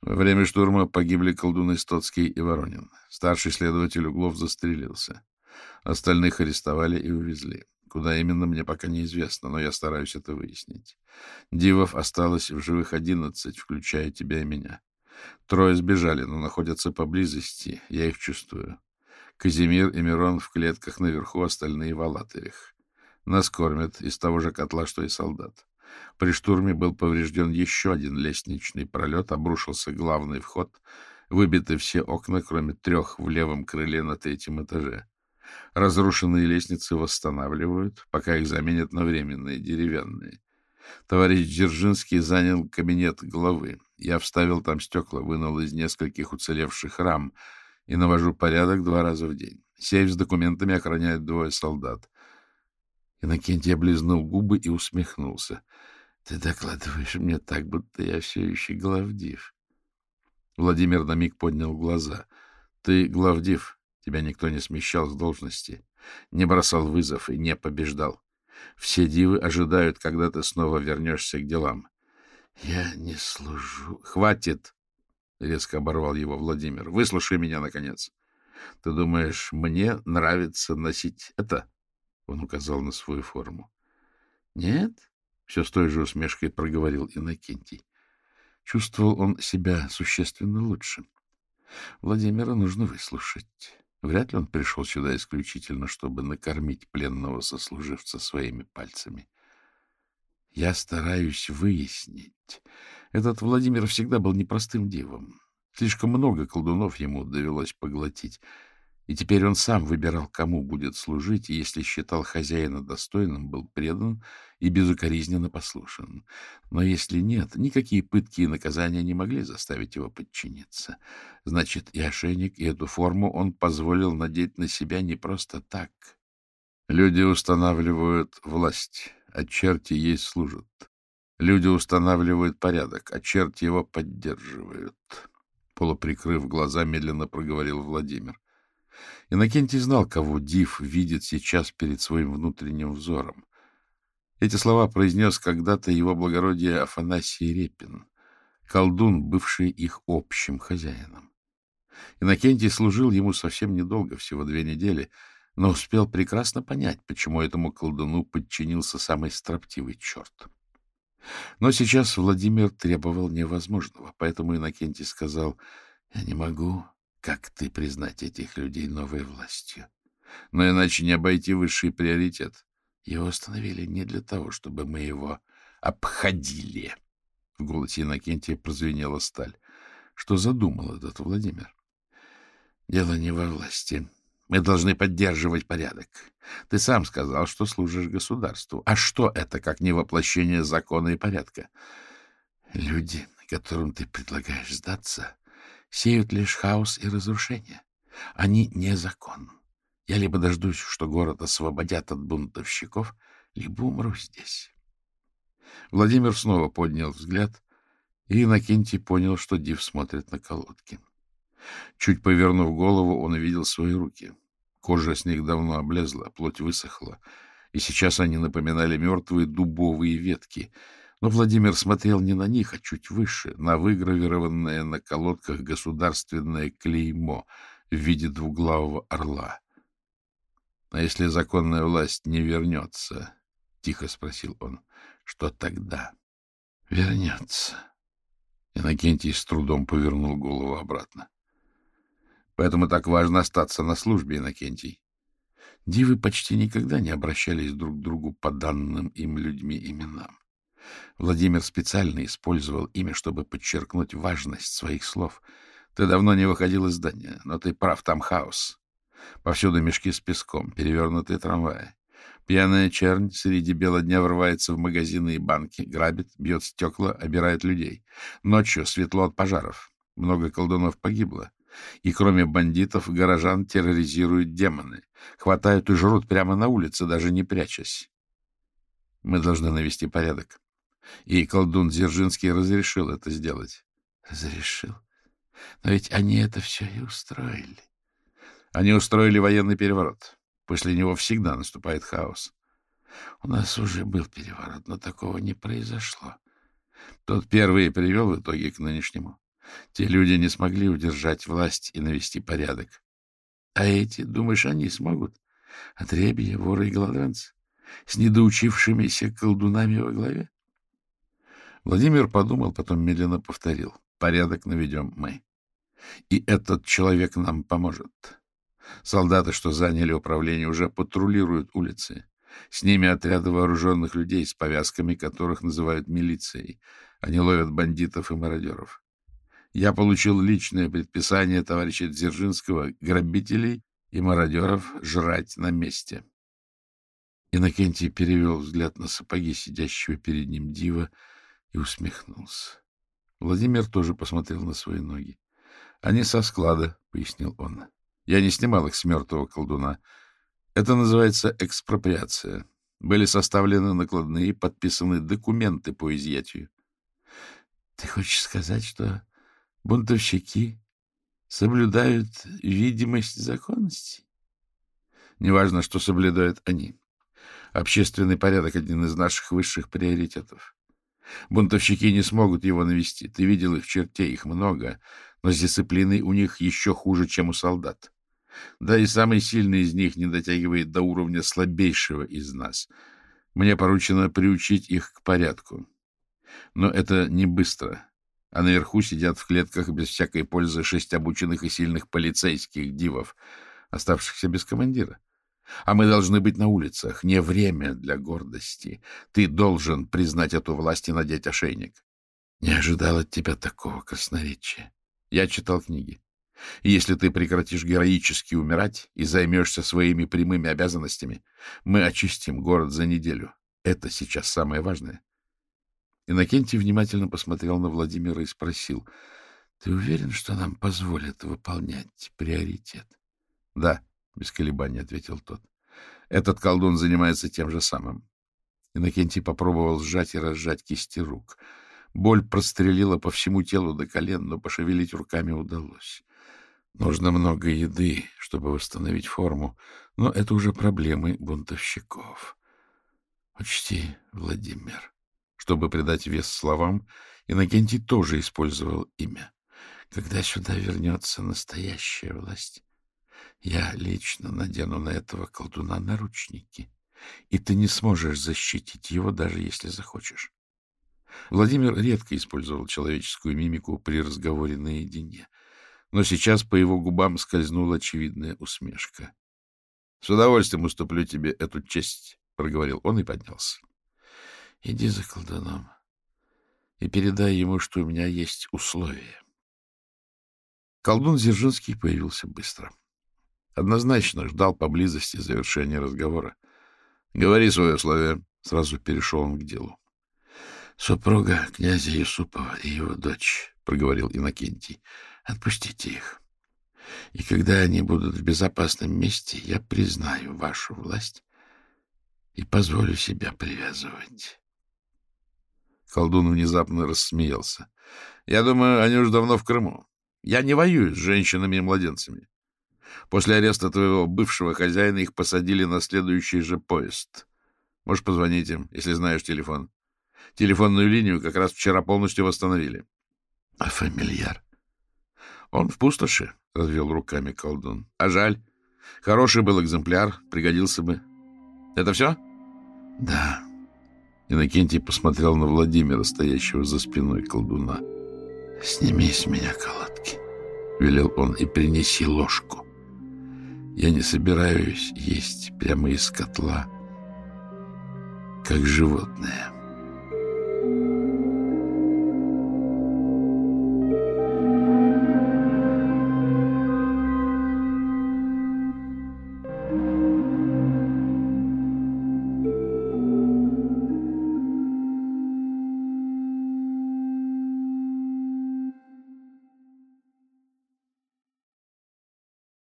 Во время штурма погибли колдуны Стоцкий и Воронин. Старший следователь Углов застрелился. Остальных арестовали и увезли. Куда именно, мне пока неизвестно, но я стараюсь это выяснить. Дивов осталось в живых одиннадцать, включая тебя и меня. Трое сбежали, но находятся поблизости, я их чувствую. Казимир и Мирон в клетках наверху, остальные в Алатырях. Нас кормят из того же котла, что и солдат. При штурме был поврежден еще один лестничный пролет, обрушился главный вход, выбиты все окна, кроме трех в левом крыле на третьем этаже. Разрушенные лестницы восстанавливают, пока их заменят на временные, деревянные. Товарищ Дзержинский занял кабинет главы. Я вставил там стекла, вынул из нескольких уцелевших рам и навожу порядок два раза в день. Сейф с документами охраняет двое солдат. Иннокентий облизнул губы и усмехнулся. — Ты докладываешь мне так, будто я все еще главдив. Владимир на миг поднял глаза. — Ты главдив, Тебя никто не смещал с должности, не бросал вызов и не побеждал. Все дивы ожидают, когда ты снова вернешься к делам. — Я не служу. — Хватит! — резко оборвал его Владимир. — Выслушай меня, наконец. Ты думаешь, мне нравится носить это? Он указал на свою форму. — Нет? — все с той же усмешкой проговорил Иннокентий. Чувствовал он себя существенно лучше. Владимира нужно выслушать. Вряд ли он пришел сюда исключительно, чтобы накормить пленного сослуживца своими пальцами. Я стараюсь выяснить. Этот Владимир всегда был непростым дивом. Слишком много колдунов ему довелось поглотить. И теперь он сам выбирал, кому будет служить, и если считал хозяина достойным, был предан и безукоризненно послушен. Но если нет, никакие пытки и наказания не могли заставить его подчиниться. Значит, и ошейник, и эту форму он позволил надеть на себя не просто так. Люди устанавливают власть, а черти ей служат. Люди устанавливают порядок, а черти его поддерживают. Полуприкрыв глаза, медленно проговорил Владимир. Иннокентий знал, кого Див видит сейчас перед своим внутренним взором. Эти слова произнес когда-то его благородие Афанасий Репин, колдун, бывший их общим хозяином. Иннокентий служил ему совсем недолго, всего две недели, но успел прекрасно понять, почему этому колдуну подчинился самый строптивый черт. Но сейчас Владимир требовал невозможного, поэтому Иннокентий сказал, «Я не могу, как ты, признать этих людей новой властью. Но иначе не обойти высший приоритет. Его остановили не для того, чтобы мы его обходили». В голосе Иннокентия прозвенела сталь. Что задумал этот Владимир? «Дело не во власти», мы должны поддерживать порядок. Ты сам сказал, что служишь государству. А что это, как не воплощение закона и порядка? Люди, которым ты предлагаешь сдаться, сеют лишь хаос и разрушение. Они не закон. Я либо дождусь, что город освободят от бунтовщиков, либо умру здесь. Владимир снова поднял взгляд, и Иннокентий понял, что Див смотрит на колодки. Чуть повернув голову, он увидел свои руки. Кожа с них давно облезла, плоть высохла, и сейчас они напоминали мертвые дубовые ветки. Но Владимир смотрел не на них, а чуть выше, на выгравированное на колодках государственное клеймо в виде двуглавого орла. — А если законная власть не вернется? — тихо спросил он. — Что тогда? — Вернется. Иннокентий с трудом повернул голову обратно. Поэтому так важно остаться на службе, Иннокентий. Дивы почти никогда не обращались друг к другу по данным им людьми именам. Владимир специально использовал имя, чтобы подчеркнуть важность своих слов. Ты давно не выходил из здания, но ты прав, там хаос. Повсюду мешки с песком, перевернутые трамваи. Пьяная чернь среди бела дня врывается в магазины и банки, грабит, бьет стекла, обирает людей. Ночью светло от пожаров. Много колдунов погибло. И кроме бандитов, горожан терроризируют демоны. Хватают и жрут прямо на улице, даже не прячась. Мы должны навести порядок. И колдун Дзержинский разрешил это сделать. Разрешил? Но ведь они это все и устроили. Они устроили военный переворот. После него всегда наступает хаос. У нас уже был переворот, но такого не произошло. Тот первый привел в итоге к нынешнему. Те люди не смогли удержать власть и навести порядок. А эти, думаешь, они смогут? Отребья, воры и голодранцы? С недоучившимися колдунами во главе? Владимир подумал, потом медленно повторил. Порядок наведем мы. И этот человек нам поможет. Солдаты, что заняли управление, уже патрулируют улицы. С ними отряды вооруженных людей с повязками, которых называют милицией. Они ловят бандитов и мародеров. Я получил личное предписание товарища Дзержинского грабителей и мародеров жрать на месте. Иннокентий перевел взгляд на сапоги сидящего перед ним дива и усмехнулся. Владимир тоже посмотрел на свои ноги. — Они со склада, — пояснил он. — Я не снимал их с мертвого колдуна. Это называется экспроприация. Были составлены накладные подписаны документы по изъятию. — Ты хочешь сказать, что бунтовщики соблюдают видимость законности? Неважно, что соблюдают они. Общественный порядок — один из наших высших приоритетов. Бунтовщики не смогут его навести. Ты видел их в черте, их много, но с дисциплиной у них еще хуже, чем у солдат. Да и самый сильный из них не дотягивает до уровня слабейшего из нас. Мне поручено приучить их к порядку. Но это не быстро а наверху сидят в клетках без всякой пользы шесть обученных и сильных полицейских дивов, оставшихся без командира. А мы должны быть на улицах. Не время для гордости. Ты должен признать эту власть и надеть ошейник. Не ожидал от тебя такого красноречия. Я читал книги. И если ты прекратишь героически умирать и займешься своими прямыми обязанностями, мы очистим город за неделю. Это сейчас самое важное. Иннокентий внимательно посмотрел на Владимира и спросил, — Ты уверен, что нам позволят выполнять приоритет? — Да, — без колебаний ответил тот. — Этот колдун занимается тем же самым. Иннокентий попробовал сжать и разжать кисти рук. Боль прострелила по всему телу до колен, но пошевелить руками удалось. Нужно много еды, чтобы восстановить форму, но это уже проблемы бунтовщиков. Учти, Владимир, чтобы придать вес словам, Иннокентий тоже использовал имя. Когда сюда вернется настоящая власть, я лично надену на этого колдуна наручники, и ты не сможешь защитить его, даже если захочешь. Владимир редко использовал человеческую мимику при разговоре наедине, но сейчас по его губам скользнула очевидная усмешка. — С удовольствием уступлю тебе эту честь, — проговорил он и поднялся. — Иди за колдуном и передай ему, что у меня есть условия. Колдун Зержинский появился быстро. Однозначно ждал поблизости завершения разговора. — Говори свое условие. Сразу перешел он к делу. — Супруга князя Юсупова и его дочь, — проговорил Иннокентий. — Отпустите их. И когда они будут в безопасном месте, я признаю вашу власть и позволю себя привязывать. Колдун внезапно рассмеялся. — Я думаю, они уже давно в Крыму. Я не воюю с женщинами и младенцами. После ареста твоего бывшего хозяина их посадили на следующий же поезд. Можешь позвонить им, если знаешь телефон. Телефонную линию как раз вчера полностью восстановили. — А фамильяр? — Он в пустоши, — развел руками колдун. — А жаль. Хороший был экземпляр, пригодился бы. — Это все? — Да. Иннокентий посмотрел на Владимира, стоящего за спиной колдуна. — Сними с меня колодки, — велел он, — и принеси ложку. Я не собираюсь есть прямо из котла, как животное. —